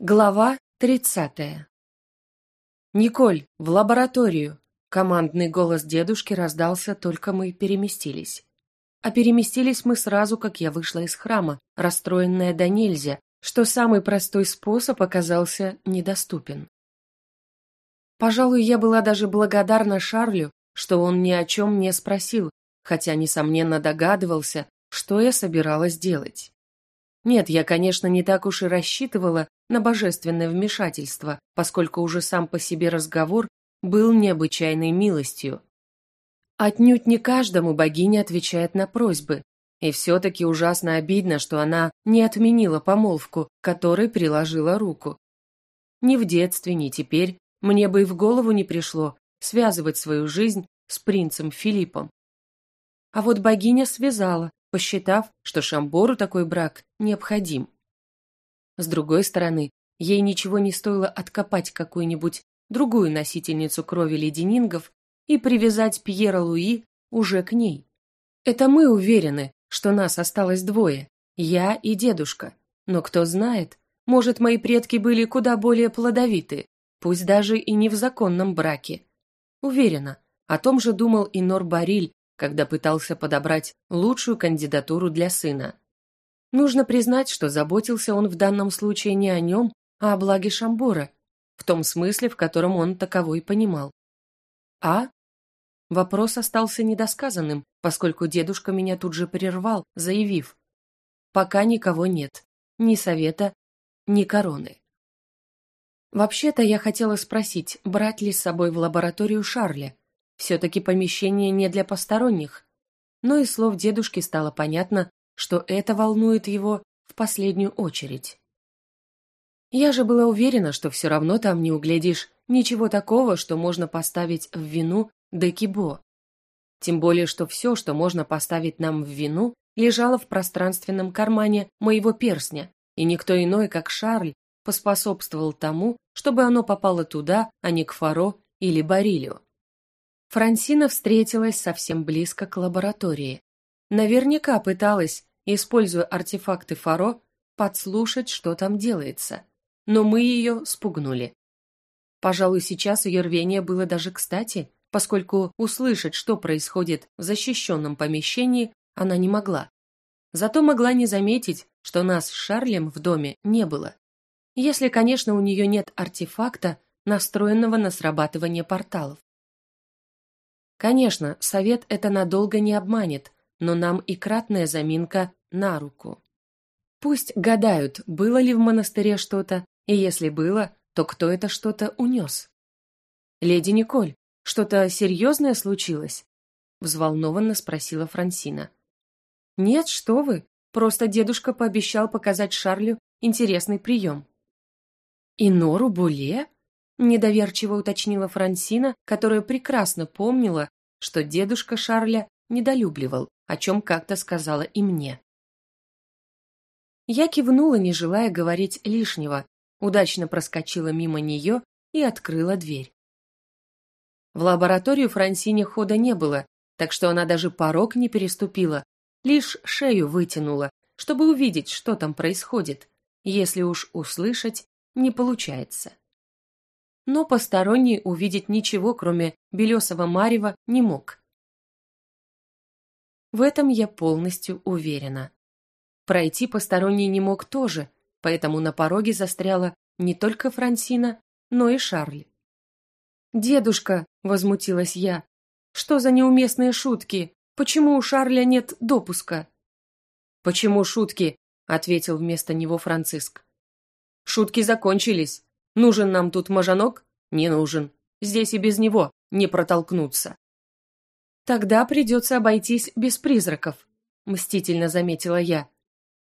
Глава тридцатая. «Николь, в лабораторию!» Командный голос дедушки раздался, только мы переместились. А переместились мы сразу, как я вышла из храма, расстроенная до нельзя, что самый простой способ оказался недоступен. Пожалуй, я была даже благодарна Шарлю, что он ни о чем не спросил, хотя, несомненно, догадывался, что я собиралась делать. Нет, я, конечно, не так уж и рассчитывала на божественное вмешательство, поскольку уже сам по себе разговор был необычайной милостью. Отнюдь не каждому богиня отвечает на просьбы, и все-таки ужасно обидно, что она не отменила помолвку, которой приложила руку. Ни в детстве, ни теперь мне бы и в голову не пришло связывать свою жизнь с принцем Филиппом. А вот богиня связала, посчитав, что Шамбору такой брак необходим. С другой стороны, ей ничего не стоило откопать какую-нибудь другую носительницу крови леденингов и привязать Пьера Луи уже к ней. Это мы уверены, что нас осталось двое, я и дедушка. Но кто знает, может, мои предки были куда более плодовиты, пусть даже и не в законном браке. Уверена, о том же думал и Нор Бариль, когда пытался подобрать лучшую кандидатуру для сына. Нужно признать, что заботился он в данном случае не о нем, а о благе Шамбора, в том смысле, в котором он таковой понимал. А? Вопрос остался недосказанным, поскольку дедушка меня тут же прервал, заявив. Пока никого нет. Ни совета, ни короны. Вообще-то я хотела спросить, брать ли с собой в лабораторию Шарля, все-таки помещение не для посторонних. Но из слов дедушки стало понятно, что это волнует его в последнюю очередь. Я же была уверена, что все равно там не углядишь ничего такого, что можно поставить в вину Декибо. Тем более, что все, что можно поставить нам в вину, лежало в пространственном кармане моего перстня, и никто иной, как Шарль, поспособствовал тому, чтобы оно попало туда, а не к Фаро или Барилю. Франсина встретилась совсем близко к лаборатории. Наверняка пыталась, используя артефакты Фаро, подслушать, что там делается. Но мы ее спугнули. Пожалуй, сейчас ее рвение было даже кстати, поскольку услышать, что происходит в защищенном помещении, она не могла. Зато могла не заметить, что нас с Шарлем в доме не было. Если, конечно, у нее нет артефакта, настроенного на срабатывание порталов. Конечно, совет это надолго не обманет, но нам и кратная заминка на руку. Пусть гадают, было ли в монастыре что-то, и если было, то кто это что-то унес. «Леди Николь, что-то серьезное случилось?» взволнованно спросила Франсина. «Нет, что вы, просто дедушка пообещал показать Шарлю интересный прием». «И Нору Буле?» Недоверчиво уточнила Франсина, которая прекрасно помнила, что дедушка Шарля недолюбливал, о чем как-то сказала и мне. Я кивнула, не желая говорить лишнего, удачно проскочила мимо нее и открыла дверь. В лабораторию Франсине хода не было, так что она даже порог не переступила, лишь шею вытянула, чтобы увидеть, что там происходит, если уж услышать не получается но посторонний увидеть ничего, кроме белесого марева, не мог. В этом я полностью уверена. Пройти посторонний не мог тоже, поэтому на пороге застряла не только Франсина, но и Шарль. «Дедушка!» — возмутилась я. «Что за неуместные шутки? Почему у Шарля нет допуска?» «Почему шутки?» — ответил вместо него Франциск. «Шутки закончились. Нужен нам тут мажанок? Не нужен. Здесь и без него не протолкнуться. Тогда придется обойтись без призраков, мстительно заметила я.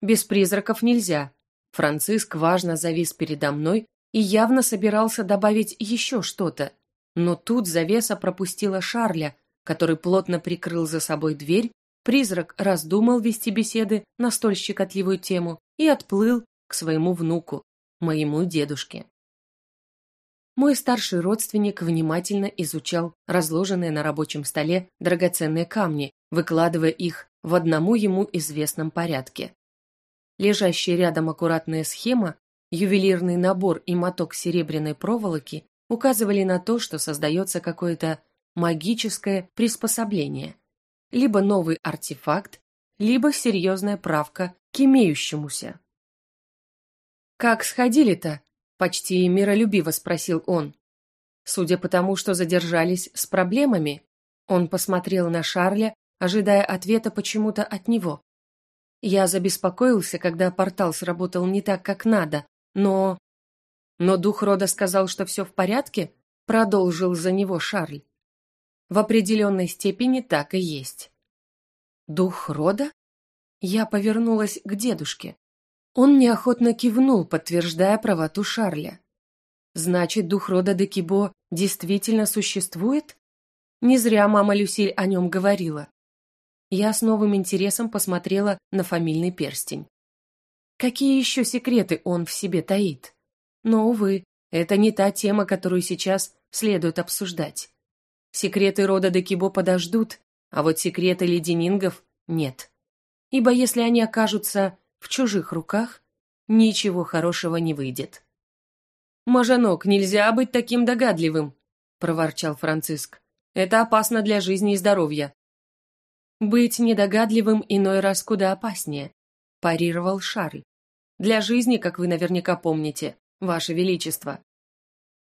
Без призраков нельзя. Франциск важно завис передо мной и явно собирался добавить еще что-то. Но тут завеса пропустила Шарля, который плотно прикрыл за собой дверь, призрак раздумал вести беседы на столь щекотливую тему и отплыл к своему внуку, моему дедушке. Мой старший родственник внимательно изучал разложенные на рабочем столе драгоценные камни, выкладывая их в одному ему известном порядке. Лежащая рядом аккуратная схема ювелирный набор и моток серебряной проволоки указывали на то, что создается какое-то магическое приспособление, либо новый артефакт, либо серьезная правка к имеющемуся. «Как сходили-то?» – почти миролюбиво спросил он. Судя по тому, что задержались с проблемами, он посмотрел на Шарля, ожидая ответа почему-то от него. Я забеспокоился, когда портал сработал не так, как надо, но... Но дух рода сказал, что все в порядке, продолжил за него Шарль. В определенной степени так и есть. Дух рода? Я повернулась к дедушке. Он неохотно кивнул, подтверждая правоту Шарля. Значит, дух рода Декибо действительно существует? Не зря мама Люсиль о нем говорила. Я с новым интересом посмотрела на фамильный перстень. Какие еще секреты он в себе таит? Но, увы, это не та тема, которую сейчас следует обсуждать. Секреты рода Декибо подождут, а вот секреты леденингов нет. Ибо если они окажутся в чужих руках, ничего хорошего не выйдет. «Мажанок, нельзя быть таким догадливым», — проворчал Франциск. «Это опасно для жизни и здоровья». «Быть недогадливым иной раз куда опаснее», – парировал Шарль. «Для жизни, как вы наверняка помните, Ваше Величество».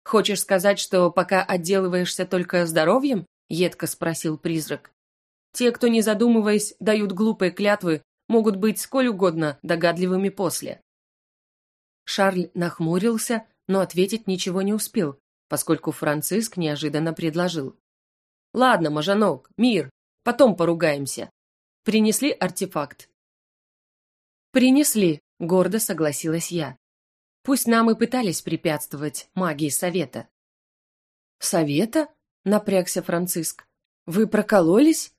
«Хочешь сказать, что пока отделываешься только здоровьем?» – едко спросил призрак. «Те, кто, не задумываясь, дают глупые клятвы, могут быть сколь угодно догадливыми после». Шарль нахмурился, но ответить ничего не успел, поскольку Франциск неожиданно предложил. «Ладно, Мажанок, мир, Потом поругаемся. Принесли артефакт?» «Принесли», — гордо согласилась я. «Пусть нам и пытались препятствовать магии Совета». «Совета?» — напрягся Франциск. «Вы прокололись?»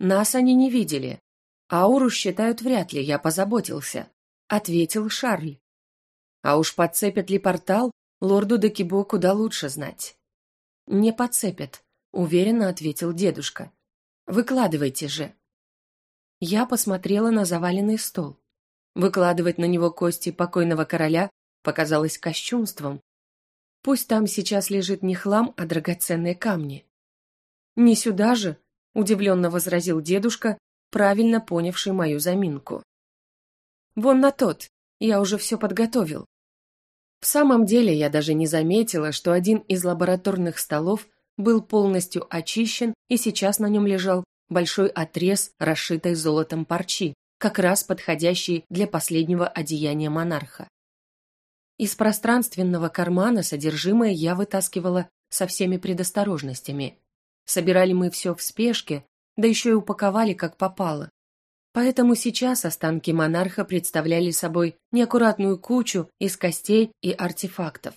«Нас они не видели. Ауру считают вряд ли, я позаботился», — ответил Шарль. «А уж подцепят ли портал, лорду Декибо куда лучше знать». «Не подцепят», — уверенно ответил дедушка. Выкладывайте же. Я посмотрела на заваленный стол. Выкладывать на него кости покойного короля показалось кощунством. Пусть там сейчас лежит не хлам, а драгоценные камни. Не сюда же, удивленно возразил дедушка, правильно понявший мою заминку. Вон на тот, я уже все подготовил. В самом деле я даже не заметила, что один из лабораторных столов был полностью очищен, и сейчас на нем лежал большой отрез, расшитой золотом парчи, как раз подходящий для последнего одеяния монарха. Из пространственного кармана содержимое я вытаскивала со всеми предосторожностями. Собирали мы все в спешке, да еще и упаковали как попало. Поэтому сейчас останки монарха представляли собой неаккуратную кучу из костей и артефактов.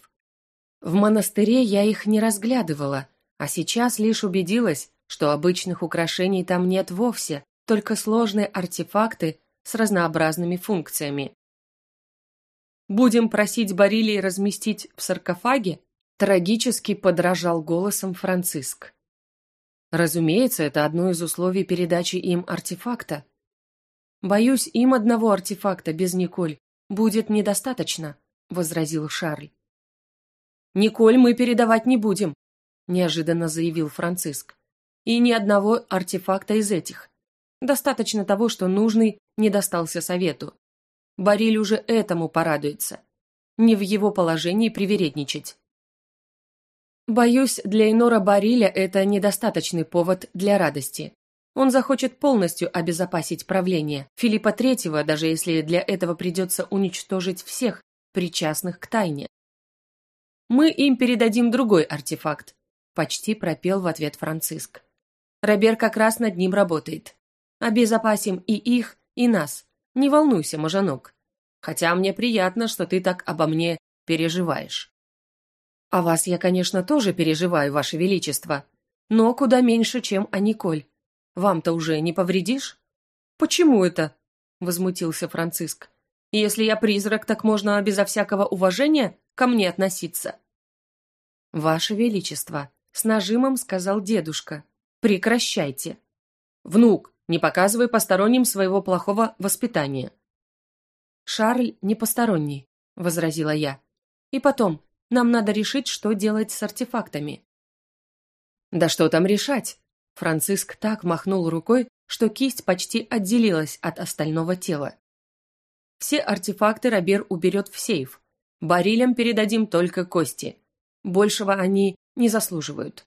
В монастыре я их не разглядывала, а сейчас лишь убедилась, что обычных украшений там нет вовсе, только сложные артефакты с разнообразными функциями. «Будем просить Барилии разместить в саркофаге?» трагически подражал голосом Франциск. Разумеется, это одно из условий передачи им артефакта. Боюсь, им одного артефакта без Николь будет недостаточно, возразил Шарль. Николь мы передавать не будем, неожиданно заявил Франциск. И ни одного артефакта из этих. Достаточно того, что нужный не достался совету. Бариль уже этому порадуется. Не в его положении привередничать. Боюсь, для Инора Бариля это недостаточный повод для радости. Он захочет полностью обезопасить правление Филиппа Третьего, даже если для этого придется уничтожить всех, причастных к тайне. Мы им передадим другой артефакт, почти пропел в ответ Франциск. Робер как раз над ним работает. Обезопасим и их, и нас. Не волнуйся, мажанок. Хотя мне приятно, что ты так обо мне переживаешь. О вас я, конечно, тоже переживаю, ваше величество, но куда меньше, чем о Николь. Вам-то уже не повредишь? Почему это? возмутился Франциск. Если я призрак, так можно безо всякого уважения ко мне относиться. Ваше величество, с нажимом сказал дедушка. Прекращайте. Внук, не показывай посторонним своего плохого воспитания. Шарль не посторонний, возразила я. «И потом, нам надо решить, что делать с артефактами». «Да что там решать?» Франциск так махнул рукой, что кисть почти отделилась от остального тела. «Все артефакты Робер уберет в сейф. Барилям передадим только кости. Большего они не заслуживают.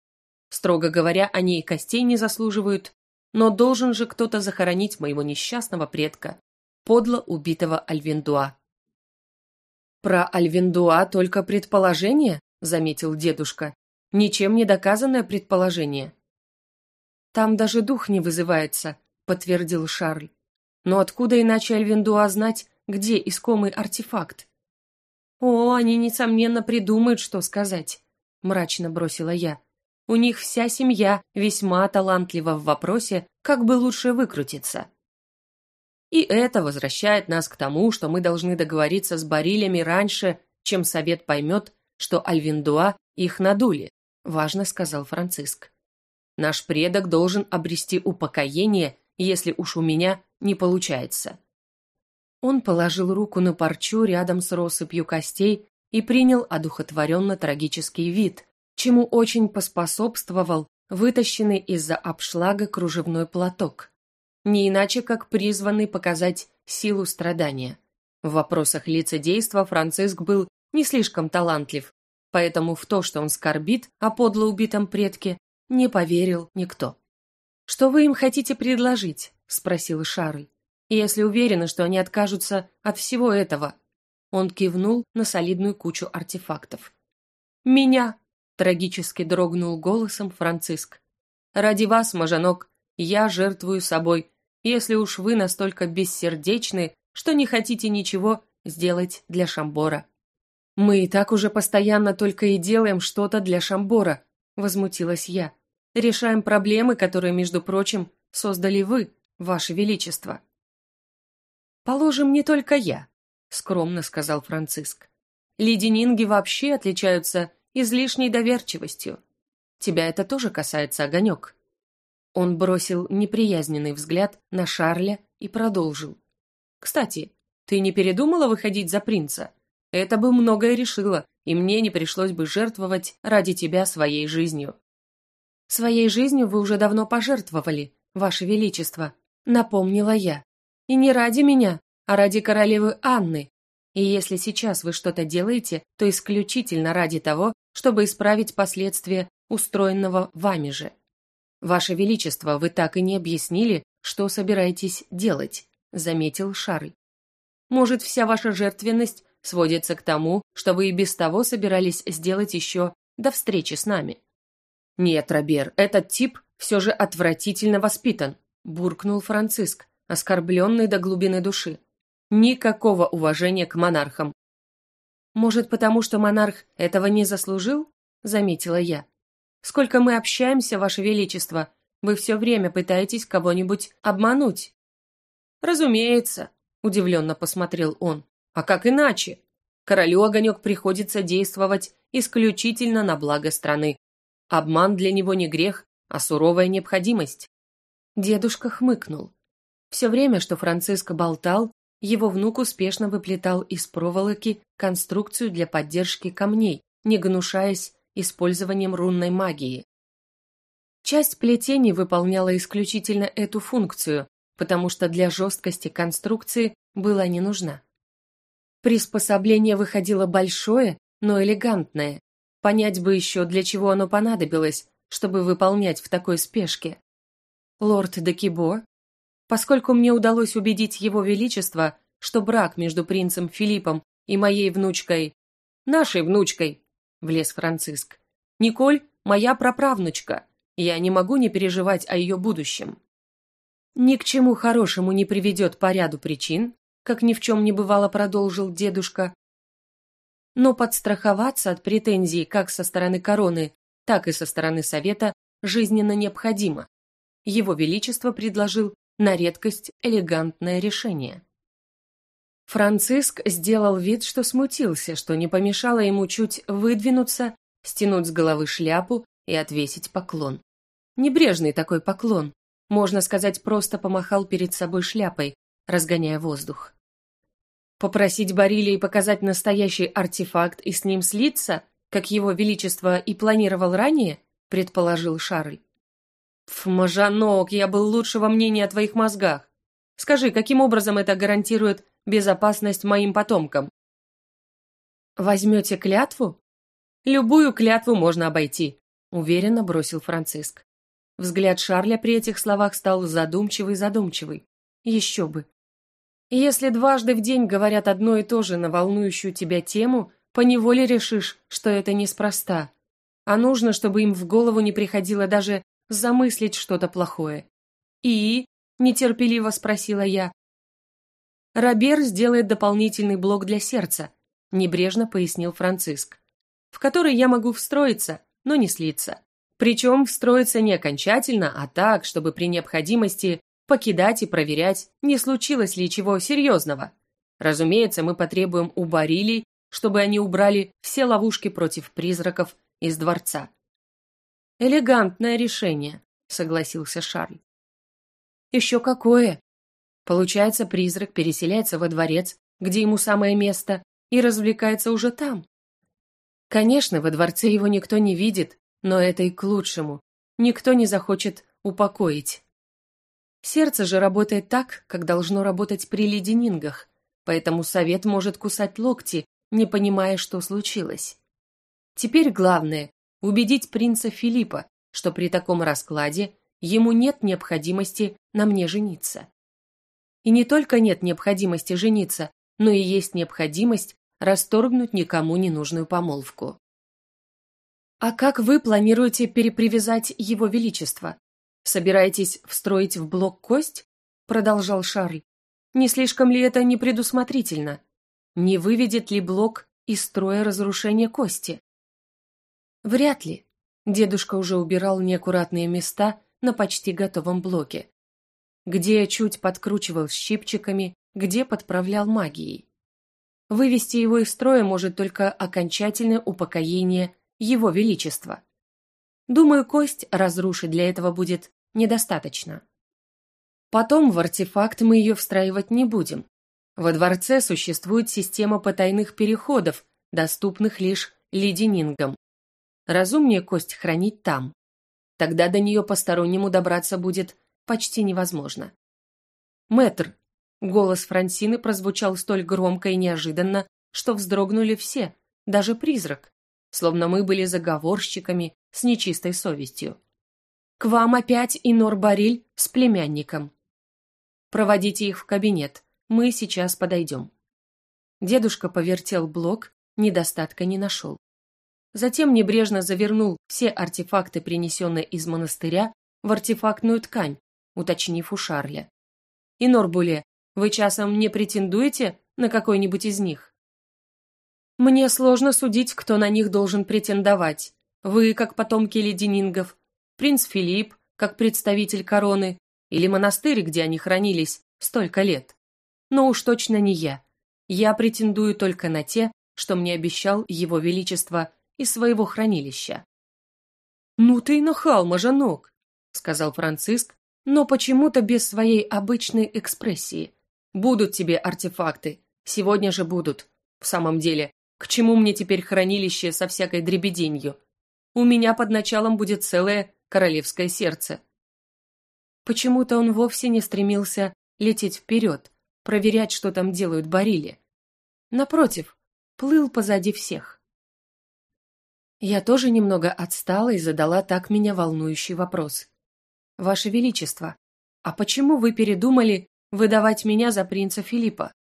Строго говоря, они и костей не заслуживают, но должен же кто-то захоронить моего несчастного предка, подло убитого Альвиндуа. «Про Альвиндуа только предположение», — заметил дедушка. «Ничем не доказанное предположение». «Там даже дух не вызывается», — подтвердил Шарль. «Но откуда иначе Альвиндуа знать, где искомый артефакт?» «О, они, несомненно, придумают, что сказать», — мрачно бросила я. «У них вся семья весьма талантлива в вопросе, как бы лучше выкрутиться». И это возвращает нас к тому, что мы должны договориться с Барилями раньше, чем совет поймет, что Альвиндуа их надули, важно сказал Франциск. Наш предок должен обрести упокоение, если уж у меня не получается. Он положил руку на парчу рядом с россыпью костей и принял одухотворенно трагический вид, чему очень поспособствовал вытащенный из-за обшлага кружевной платок не иначе как призванный показать силу страдания. В вопросах лицедейства Франциск был не слишком талантлив, поэтому в то, что он скорбит о подло убитом предке, не поверил никто. «Что вы им хотите предложить?» – спросил Шарль. «Если уверены, что они откажутся от всего этого». Он кивнул на солидную кучу артефактов. «Меня!» – трагически дрогнул голосом Франциск. «Ради вас, Мажанок, я жертвую собой, если уж вы настолько бессердечны, что не хотите ничего сделать для Шамбора. Мы и так уже постоянно только и делаем что-то для Шамбора, возмутилась я. Решаем проблемы, которые, между прочим, создали вы, ваше величество. Положим, не только я, скромно сказал Франциск. Леденинги вообще отличаются излишней доверчивостью. Тебя это тоже касается, Огонек. Он бросил неприязненный взгляд на Шарля и продолжил. «Кстати, ты не передумала выходить за принца? Это бы многое решило, и мне не пришлось бы жертвовать ради тебя своей жизнью». «Своей жизнью вы уже давно пожертвовали, ваше величество», — напомнила я. «И не ради меня, а ради королевы Анны. И если сейчас вы что-то делаете, то исключительно ради того, чтобы исправить последствия устроенного вами же. «Ваше Величество, вы так и не объяснили, что собираетесь делать», — заметил Шарль. «Может, вся ваша жертвенность сводится к тому, что вы и без того собирались сделать еще до встречи с нами?» «Нет, Робер, этот тип все же отвратительно воспитан», — буркнул Франциск, оскорбленный до глубины души. «Никакого уважения к монархам». «Может, потому что монарх этого не заслужил?» — заметила я. Сколько мы общаемся, Ваше Величество, вы все время пытаетесь кого-нибудь обмануть». «Разумеется», — удивленно посмотрел он. «А как иначе? Королю Огонек приходится действовать исключительно на благо страны. Обман для него не грех, а суровая необходимость». Дедушка хмыкнул. Все время, что Франциско болтал, его внук успешно выплетал из проволоки конструкцию для поддержки камней, не гнушаясь использованием рунной магии. Часть плетений выполняла исключительно эту функцию, потому что для жесткости конструкции была не нужна. Приспособление выходило большое, но элегантное. Понять бы еще, для чего оно понадобилось, чтобы выполнять в такой спешке. Лорд Декибо, поскольку мне удалось убедить его величество, что брак между принцем Филиппом и моей внучкой, нашей внучкой, влез Франциск. «Николь – моя праправнучка. Я не могу не переживать о ее будущем». «Ни к чему хорошему не приведет по ряду причин», как ни в чем не бывало продолжил дедушка. Но подстраховаться от претензий как со стороны короны, так и со стороны совета жизненно необходимо. Его Величество предложил на редкость элегантное решение. Франциск сделал вид, что смутился, что не помешало ему чуть выдвинуться, стянуть с головы шляпу и отвесить поклон. Небрежный такой поклон, можно сказать, просто помахал перед собой шляпой, разгоняя воздух. Попросить Барилии показать настоящий артефакт и с ним слиться, как его величество и планировал ранее, предположил Шарль. Пф, Мажанок, я был лучшего мнения о твоих мозгах. Скажи, каким образом это гарантирует безопасность моим потомкам? Возьмете клятву? Любую клятву можно обойти, уверенно бросил Франциск. Взгляд Шарля при этих словах стал задумчивый-задумчивый. Еще бы. Если дважды в день говорят одно и то же на волнующую тебя тему, поневоле решишь, что это неспроста. А нужно, чтобы им в голову не приходило даже замыслить что-то плохое. «И?» – нетерпеливо спросила я. «Робер сделает дополнительный блок для сердца», – небрежно пояснил Франциск, «в который я могу встроиться, но не слиться. Причем встроиться не окончательно, а так, чтобы при необходимости покидать и проверять, не случилось ли чего серьезного. Разумеется, мы потребуем у Барилей, чтобы они убрали все ловушки против призраков из дворца. «Элегантное решение», — согласился Шарль. «Еще какое!» Получается, призрак переселяется во дворец, где ему самое место, и развлекается уже там. Конечно, во дворце его никто не видит, но это и к лучшему. Никто не захочет упокоить. Сердце же работает так, как должно работать при леденингах, поэтому совет может кусать локти, не понимая, что случилось. Теперь главное – убедить принца Филиппа, что при таком раскладе ему нет необходимости на мне жениться. И не только нет необходимости жениться, но и есть необходимость расторгнуть никому ненужную помолвку. «А как вы планируете перепривязать его величество? Собираетесь встроить в блок кость?» – продолжал Шарль. «Не слишком ли это непредусмотрительно? Не выведет ли блок из строя разрушения кости?» «Вряд ли». Дедушка уже убирал неаккуратные места на почти готовом блоке. Где чуть подкручивал щипчиками, где подправлял магией. Вывести его из строя может только окончательное упокоение его Величества. Думаю, кость разрушить для этого будет недостаточно. Потом в артефакт мы ее встраивать не будем. Во дворце существует система потайных переходов, доступных лишь леденингам. Разумнее кость хранить там. Тогда до нее постороннему добраться будет почти невозможно. «Мэтр!» — голос Франсины прозвучал столь громко и неожиданно, что вздрогнули все, даже призрак словно мы были заговорщиками с нечистой совестью. «К вам опять Инор Бариль с племянником. Проводите их в кабинет, мы сейчас подойдем». Дедушка повертел блок, недостатка не нашел. Затем небрежно завернул все артефакты, принесенные из монастыря, в артефактную ткань, уточнив у Шарля. «Инор Буле, вы часом не претендуете на какой-нибудь из них?» Мне сложно судить, кто на них должен претендовать. Вы, как потомки леденингов, принц Филипп, как представитель короны, или монастырь, где они хранились столько лет. Но уж точно не я. Я претендую только на те, что мне обещал его величество из своего хранилища. «Ну ты и нахал, мажанок», — сказал Франциск, но почему-то без своей обычной экспрессии. «Будут тебе артефакты. Сегодня же будут. В самом деле, к чему мне теперь хранилище со всякой дребеденью? У меня под началом будет целое королевское сердце. Почему-то он вовсе не стремился лететь вперед, проверять, что там делают Барили. Напротив, плыл позади всех. Я тоже немного отстала и задала так меня волнующий вопрос. «Ваше Величество, а почему вы передумали выдавать меня за принца Филиппа?»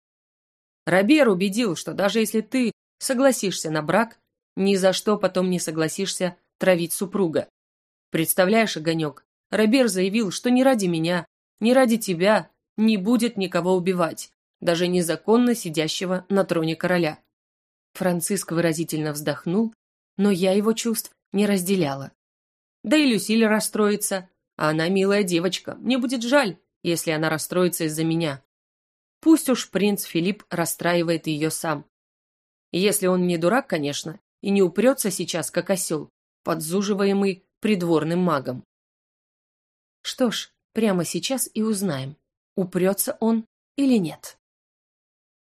Робер убедил, что даже если ты Согласишься на брак, ни за что потом не согласишься травить супруга. Представляешь, Огонек, Робер заявил, что ни ради меня, ни ради тебя не будет никого убивать, даже незаконно сидящего на троне короля. Франциск выразительно вздохнул, но я его чувств не разделяла. Да и Люсиль расстроится, а она милая девочка, мне будет жаль, если она расстроится из-за меня. Пусть уж принц Филипп расстраивает ее сам. Если он не дурак, конечно, и не упрется сейчас, как осел, подзуживаемый придворным магом. Что ж, прямо сейчас и узнаем, упрется он или нет.